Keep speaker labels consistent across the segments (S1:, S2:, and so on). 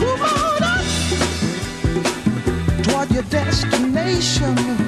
S1: move on up toward your destination.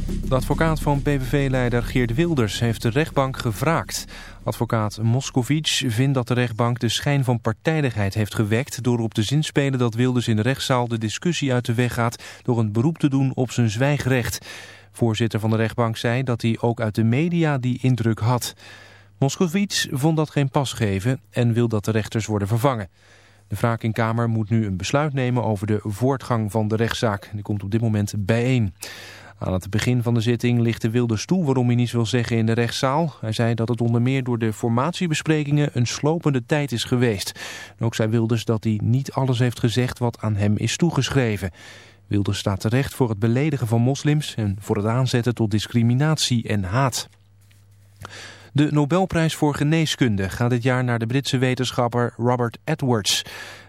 S2: De advocaat van PVV-leider Geert Wilders heeft de rechtbank gevraagd. Advocaat Moscovic vindt dat de rechtbank de schijn van partijdigheid heeft gewekt... door op de zin spelen dat Wilders in de rechtszaal de discussie uit de weg gaat... door een beroep te doen op zijn zwijgrecht. Voorzitter van de rechtbank zei dat hij ook uit de media die indruk had. Moscovic vond dat geen pas geven en wil dat de rechters worden vervangen. De wraakingkamer moet nu een besluit nemen over de voortgang van de rechtszaak. Die komt op dit moment bijeen. Aan het begin van de zitting ligt de wilde waarom hij niets wil zeggen in de rechtszaal. Hij zei dat het onder meer door de formatiebesprekingen een slopende tijd is geweest. Ook zei Wilders dat hij niet alles heeft gezegd wat aan hem is toegeschreven. Wilders staat terecht voor het beledigen van moslims en voor het aanzetten tot discriminatie en haat. De Nobelprijs voor geneeskunde gaat dit jaar naar de Britse wetenschapper Robert Edwards.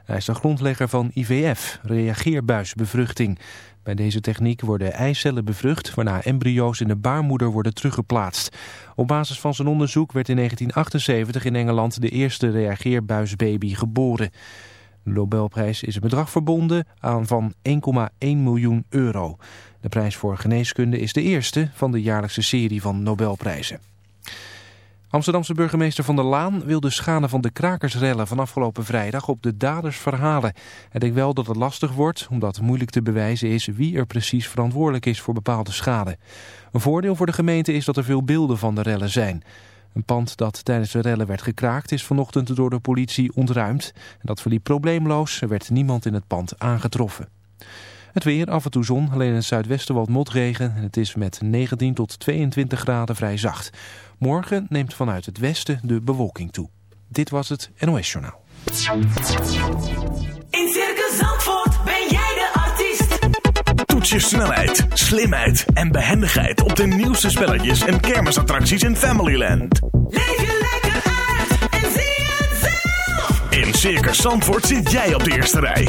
S2: Hij is de grondlegger van IVF, reageerbuisbevruchting. Bij deze techniek worden eicellen bevrucht, waarna embryo's in de baarmoeder worden teruggeplaatst. Op basis van zijn onderzoek werd in 1978 in Engeland de eerste reageerbuisbaby geboren. De Nobelprijs is een bedrag verbonden aan van 1,1 miljoen euro. De prijs voor geneeskunde is de eerste van de jaarlijkse serie van Nobelprijzen. Amsterdamse burgemeester Van der Laan wil de schade van de krakersrellen van afgelopen vrijdag op de daders verhalen. Hij denkt wel dat het lastig wordt, omdat moeilijk te bewijzen is wie er precies verantwoordelijk is voor bepaalde schade. Een voordeel voor de gemeente is dat er veel beelden van de rellen zijn. Een pand dat tijdens de rellen werd gekraakt is vanochtend door de politie ontruimd. En dat verliep probleemloos, er werd niemand in het pand aangetroffen. Het weer, af en toe zon, alleen in het zuidwesten wat motregen. En het is met 19 tot 22 graden vrij zacht. Morgen neemt vanuit het westen de bewolking toe. Dit was het NOS Journaal.
S3: In Circus Zandvoort ben jij de artiest.
S4: Toets je snelheid, slimheid en behendigheid op de nieuwste spelletjes en kermisattracties in Familyland.
S3: Leef je lekker uit en zie het zelf.
S4: In Circus Zandvoort zit jij op de eerste rij.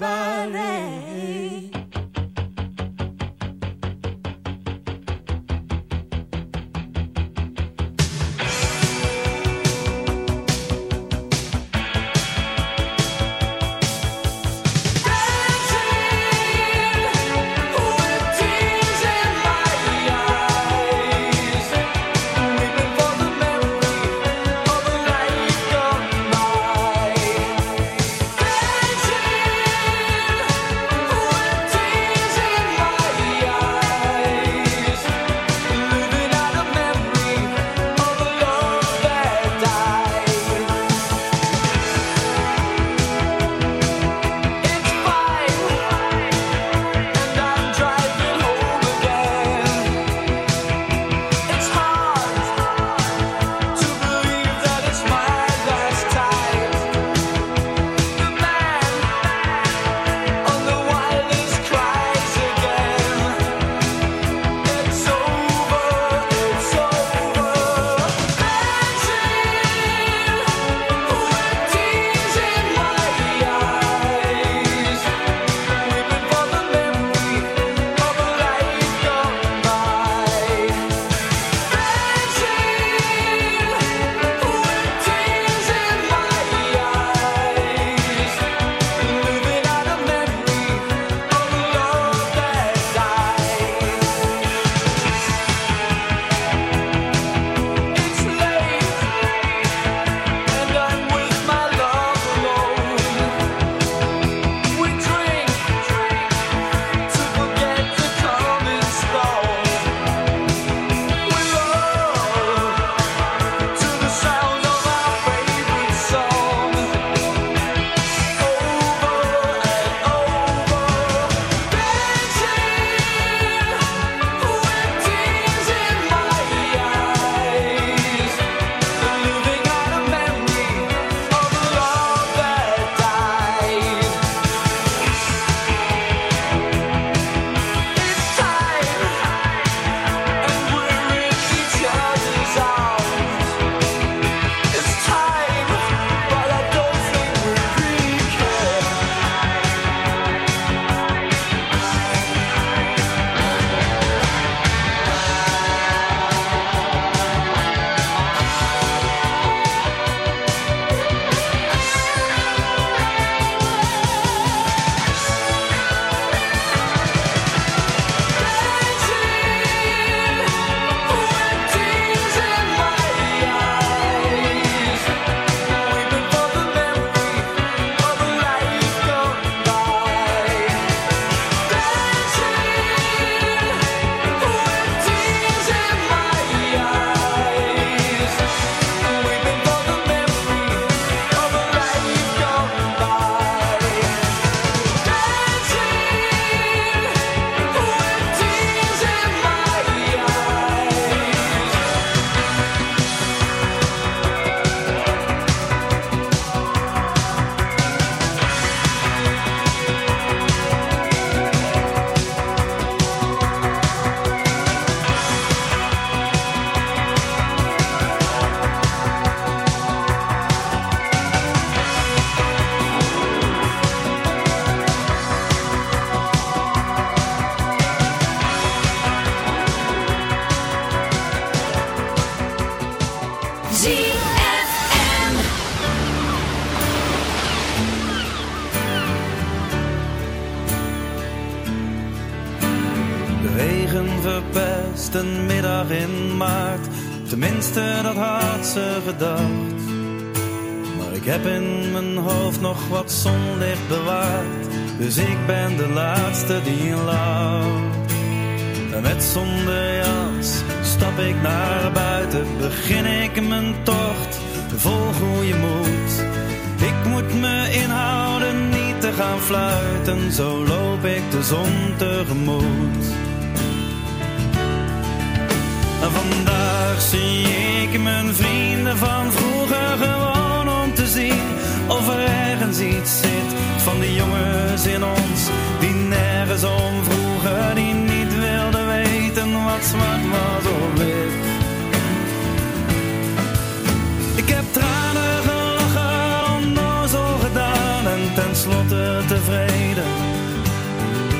S5: bare Zo loop ik de zon tegemoet. Vandaag zie ik mijn vrienden van vroeger gewoon om te zien of er ergens iets zit van die jongens in ons die nergens om vroegen, die niet wilden weten wat zwart was of wit.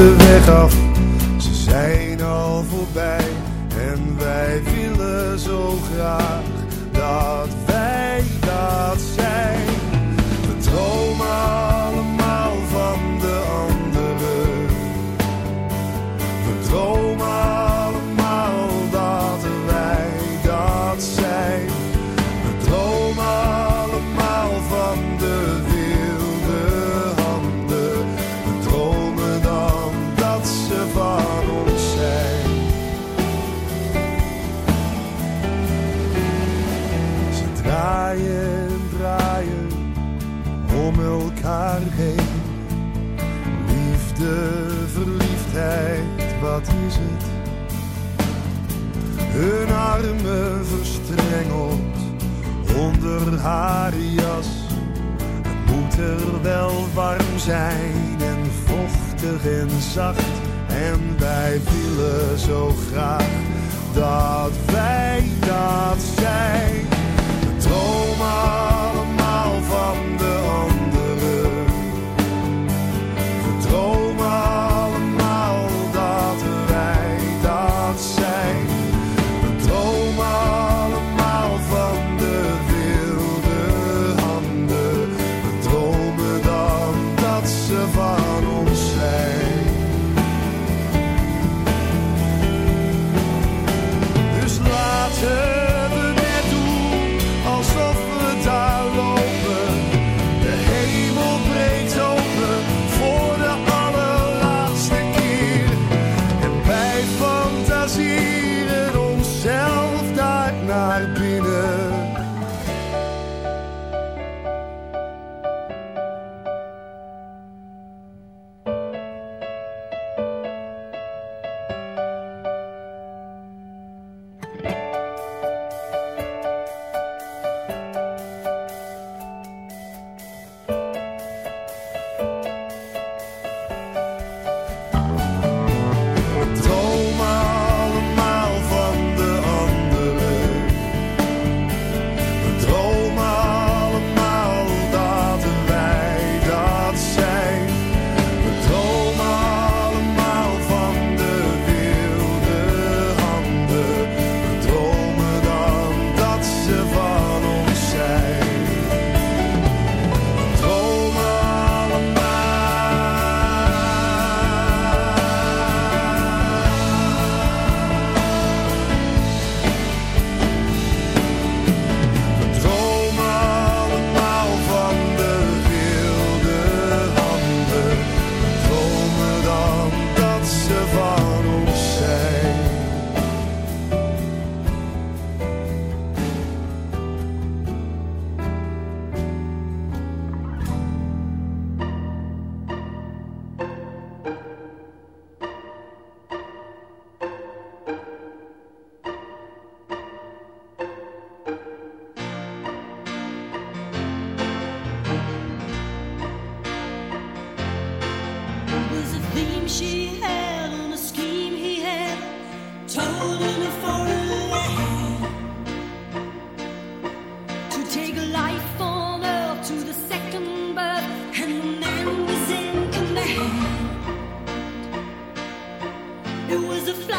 S6: de weg af, ze zijn al voorbij en wij willen zo graag dat armen verstrengeld onder haar jas. Het moet er wel warm zijn en vochtig en zacht. En wij willen zo graag dat wij dat zijn. droom dromen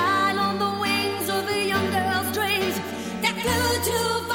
S7: fly on the wings of a young girl's dreams that flew too far.